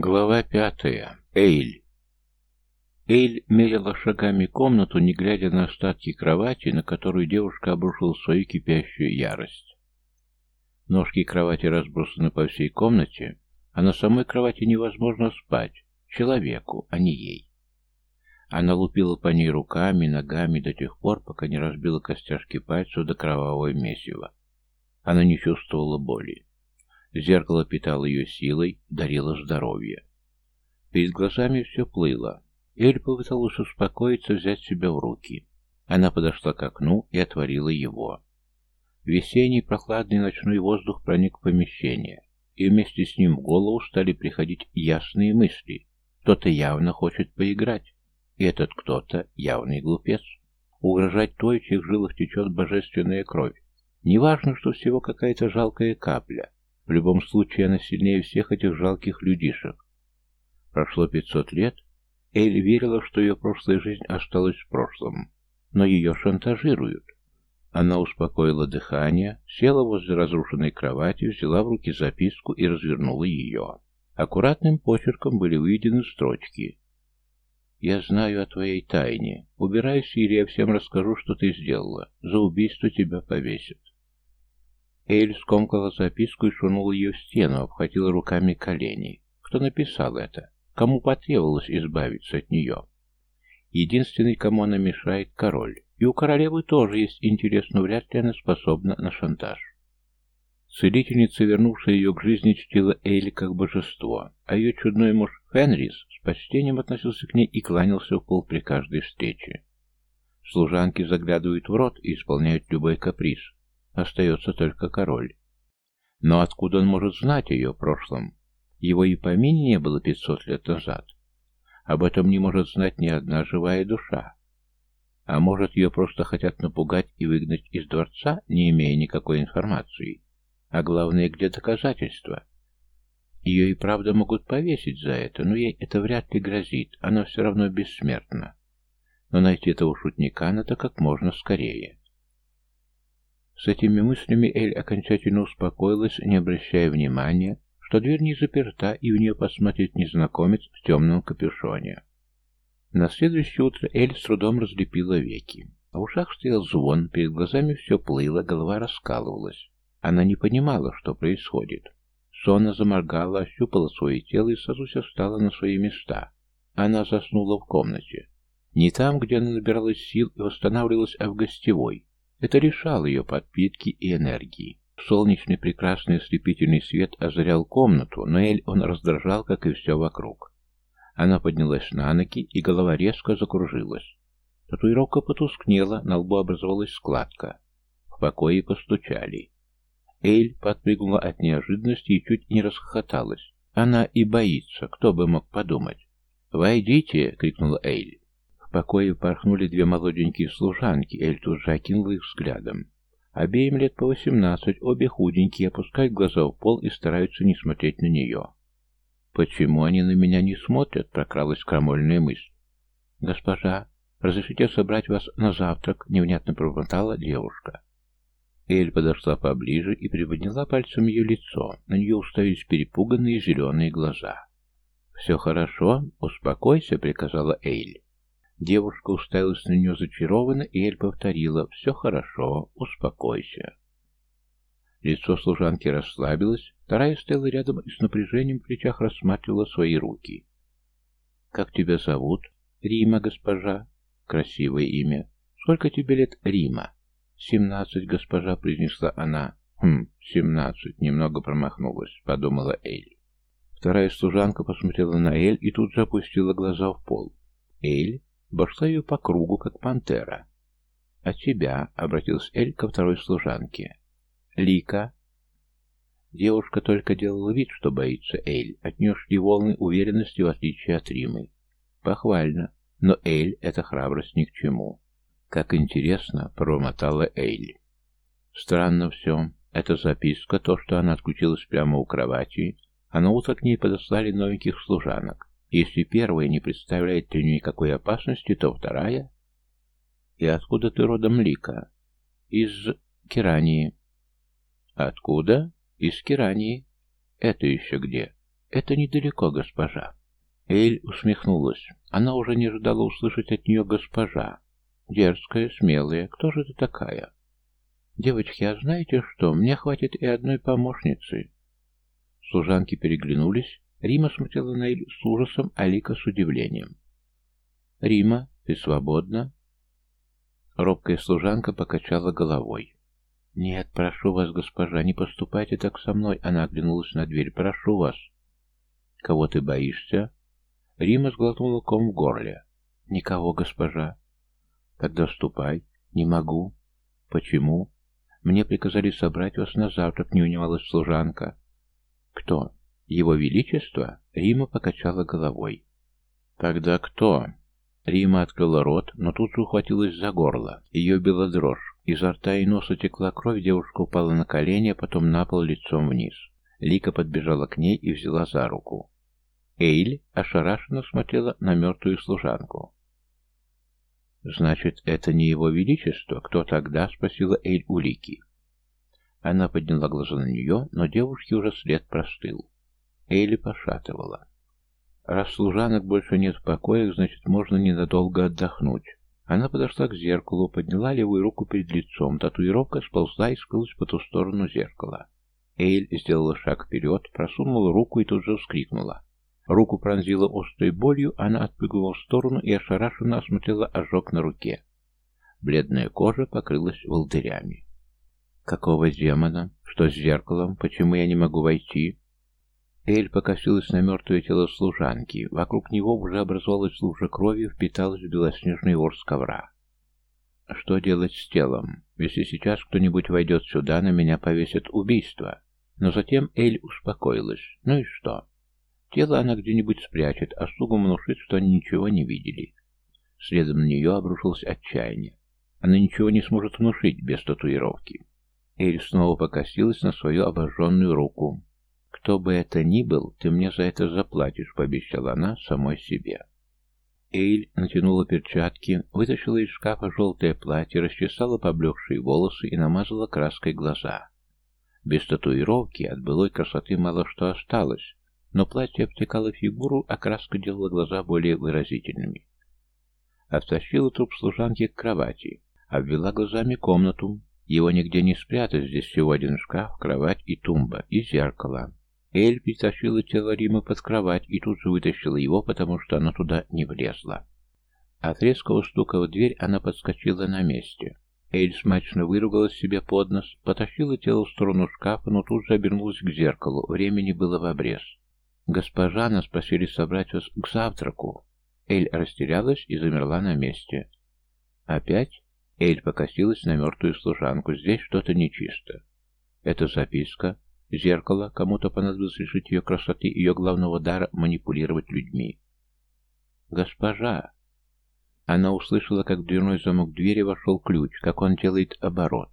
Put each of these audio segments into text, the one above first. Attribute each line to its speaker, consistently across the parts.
Speaker 1: Глава пятая. Эйль. Эйль мерила шагами комнату, не глядя на остатки кровати, на которую девушка обрушила свою кипящую ярость. Ножки кровати разбросаны по всей комнате, а на самой кровати невозможно спать. Человеку, а не ей. Она лупила по ней руками, ногами до тех пор, пока не разбила костяшки пальцев до кровавого месива. Она не чувствовала боли. Зеркало питало ее силой, дарило здоровье. Перед глазами все плыло. Эль попыталась успокоиться, взять себя в руки. Она подошла к окну и отворила его. Весенний прохладный ночной воздух проник в помещение, и вместе с ним в голову стали приходить ясные мысли. Кто-то явно хочет поиграть, и этот кто-то явный глупец. Угрожать той, в чьих жилах течет божественная кровь. Неважно, что всего какая-то жалкая капля. В любом случае, она сильнее всех этих жалких людишек. Прошло пятьсот лет, Эль верила, что ее прошлая жизнь осталась в прошлом, но ее шантажируют. Она успокоила дыхание, села возле разрушенной кровати, взяла в руки записку и развернула ее. Аккуратным почерком были выведены строчки. «Я знаю о твоей тайне. Убирайся, или я всем расскажу, что ты сделала. За убийство тебя повесят». Эйль скомкала записку и шунула ее в стену, обхватила руками колени. Кто написал это? Кому потребовалось избавиться от нее? Единственный, кому она мешает, король. И у королевы тоже есть интерес, но вряд ли она способна на шантаж. Целительница, вернувшая ее к жизни, чтила Эйли как божество, а ее чудной муж Фенрис с почтением относился к ней и кланялся в пол при каждой встрече. Служанки заглядывают в рот и исполняют любой каприз, Остается только король. Но откуда он может знать о ее прошлом? Его и помине не было пятьсот лет назад. Об этом не может знать ни одна живая душа. А может, ее просто хотят напугать и выгнать из дворца, не имея никакой информации? А главное, где доказательства? Ее и правда могут повесить за это, но ей это вряд ли грозит, она все равно бессмертна. Но найти этого шутника надо как можно скорее. С этими мыслями Эль окончательно успокоилась, не обращая внимания, что дверь не заперта, и в нее посмотрит незнакомец в темном капюшоне. На следующее утро Эль с трудом разлепила веки. В ушах стоял звон, перед глазами все плыло, голова раскалывалась. Она не понимала, что происходит. Сонно заморгала, ощупала свое тело и сразу все встала на свои места. Она заснула в комнате. Не там, где она набиралась сил и восстанавливалась, а в гостевой, это лишало ее подпитки и энергии. Солнечный прекрасный ослепительный свет озарял комнату, но Эль он раздражал, как и все вокруг. Она поднялась на ноги, и голова резко закружилась. Татуировка потускнела, на лбу образовалась складка. В покое постучали. Эль подпрыгнула от неожиданности и чуть не расхохоталась. Она и боится, кто бы мог подумать. «Войдите!» — крикнула Эйль. В покое порхнули две молоденькие служанки, Эль тут же окинула их взглядом. Обеим лет по восемнадцать, обе худенькие, опускают глаза в пол и стараются не смотреть на нее. «Почему они на меня не смотрят?» — прокралась крамольная мысль. «Госпожа, разрешите собрать вас на завтрак?» — невнятно пробормотала девушка. Эль подошла поближе и приподняла пальцем ее лицо. На нее уставились перепуганные зеленые глаза. «Все хорошо, успокойся», — приказала Эйль. Девушка уставилась на нее зачарованно, и Эль повторила «Все хорошо, успокойся». Лицо служанки расслабилось, вторая стояла рядом и с напряжением в плечах рассматривала свои руки. «Как тебя зовут?» «Рима, госпожа». «Красивое имя». «Сколько тебе лет, Рима?» «Семнадцать, госпожа», — произнесла она. «Хм, семнадцать», — немного промахнулась, — подумала Эль. Вторая служанка посмотрела на Эль и тут же опустила глаза в пол. Эль Обошла ее по кругу, как пантера. «А тебя?» — обратилась Эль ко второй служанке. «Лика?» Девушка только делала вид, что боится Эль. От нее шли волны уверенности, в отличие от Римы. Похвально. Но Эль — это храбрость ни к чему. Как интересно, промотала Эль. Странно все. Эта записка, то, что она отключилась прямо у кровати, а на утро к ней подослали новеньких служанок. Если первая не представляет для нее никакой опасности, то вторая... И откуда ты родом, Лика? Из Кирании. Откуда? Из Кирании. Это еще где? «Это недалеко, госпожа». Эль усмехнулась. Она уже не ожидала услышать от нее «госпожа». Дерзкая, смелая. Кто же ты такая? Девочки, а знаете что? Мне хватит и одной помощницы. Служанки переглянулись. Рима смотрела на Эль с ужасом, а Лика с удивлением. «Рима, ты свободна?» Робкая служанка покачала головой. «Нет, прошу вас, госпожа, не поступайте так со мной!» Она оглянулась на дверь. «Прошу вас!» «Кого ты боишься?» Рима сглотнула ком в горле. «Никого, госпожа!» «Тогда ступай!» «Не могу!» «Почему?» «Мне приказали собрать вас на завтрак», — не унималась служанка. «Кто?» «Его Величество?» Рима покачала головой. «Тогда кто?» Рима открыла рот, но тут же ухватилась за горло. Ее била дрожь. Изо рта и носа текла кровь, девушка упала на колени, а потом на пол лицом вниз. Лика подбежала к ней и взяла за руку. Эйль ошарашенно смотрела на мертвую служанку. «Значит, это не его величество? Кто тогда?» — спросила Эйль у Лики. Она подняла глаза на нее, но девушке уже след простыл. Эйли пошатывала. Раз служанок больше нет в покоях, значит, можно ненадолго отдохнуть. Она подошла к зеркалу, подняла левую руку перед лицом. Татуировка сползла и скрылась по ту сторону зеркала. Эйль сделала шаг вперед, просунула руку и тут же вскрикнула. Руку пронзила острой болью, она отпрыгнула в сторону и ошарашенно осмотрела ожог на руке. Бледная кожа покрылась волдырями. «Какого демона? Что с зеркалом? Почему я не могу войти?» Эль покосилась на мертвое тело служанки. Вокруг него уже образовалась лужа крови, впиталась в белоснежный ворс ковра. Что делать с телом? Если сейчас кто-нибудь войдет сюда, на меня повесят убийство. Но затем Эль успокоилась. Ну и что? Тело она где-нибудь спрячет, а слугам внушит, что они ничего не видели. Следом на нее обрушилось отчаяние. Она ничего не сможет внушить без татуировки. Эль снова покосилась на свою обожженную руку. «Кто бы это ни был, ты мне за это заплатишь», — пообещала она самой себе. Эйль натянула перчатки, вытащила из шкафа желтое платье, расчесала поблекшие волосы и намазала краской глаза. Без татуировки от былой красоты мало что осталось, но платье обтекало фигуру, а краска делала глаза более выразительными. Оттащила труп служанки к кровати, обвела глазами комнату. Его нигде не спрятать, здесь всего один шкаф, кровать и тумба, и зеркало. Эль притащила тело Рима под кровать и тут же вытащила его, потому что оно туда не влезло. От резкого стука в дверь она подскочила на месте. Эль смачно выругалась себе под нос, потащила тело в сторону шкафа, но тут же обернулась к зеркалу. Времени было в обрез. «Госпожа, нас просили собрать вас к завтраку». Эль растерялась и замерла на месте. «Опять?» Эль покосилась на мертвую служанку. «Здесь что-то нечисто». «Это записка?» Зеркало, кому-то понадобилось лишить ее красоты, ее главного дара манипулировать людьми. «Госпожа!» Она услышала, как в дверной замок двери вошел ключ, как он делает оборот.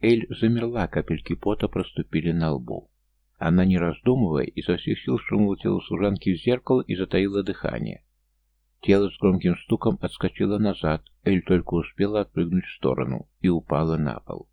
Speaker 1: Эль замерла, капельки пота проступили на лбу. Она, не раздумывая, изо всех сил шумнула тело служанки в зеркало и затаила дыхание. Тело с громким стуком отскочило назад, Эль только успела отпрыгнуть в сторону и упала на пол.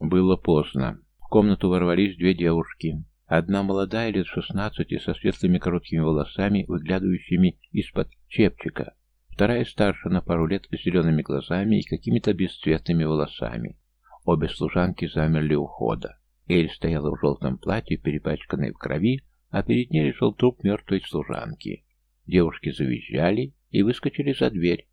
Speaker 1: Было поздно комнату ворвались две девушки. Одна молодая, лет шестнадцати, со светлыми короткими волосами, выглядывающими из-под чепчика. Вторая старше на пару лет с зелеными глазами и какими-то бесцветными волосами. Обе служанки замерли у входа. Эль стояла в желтом платье, перепачканной в крови, а перед ней лежал труп мертвой служанки. Девушки завизжали и выскочили за дверь,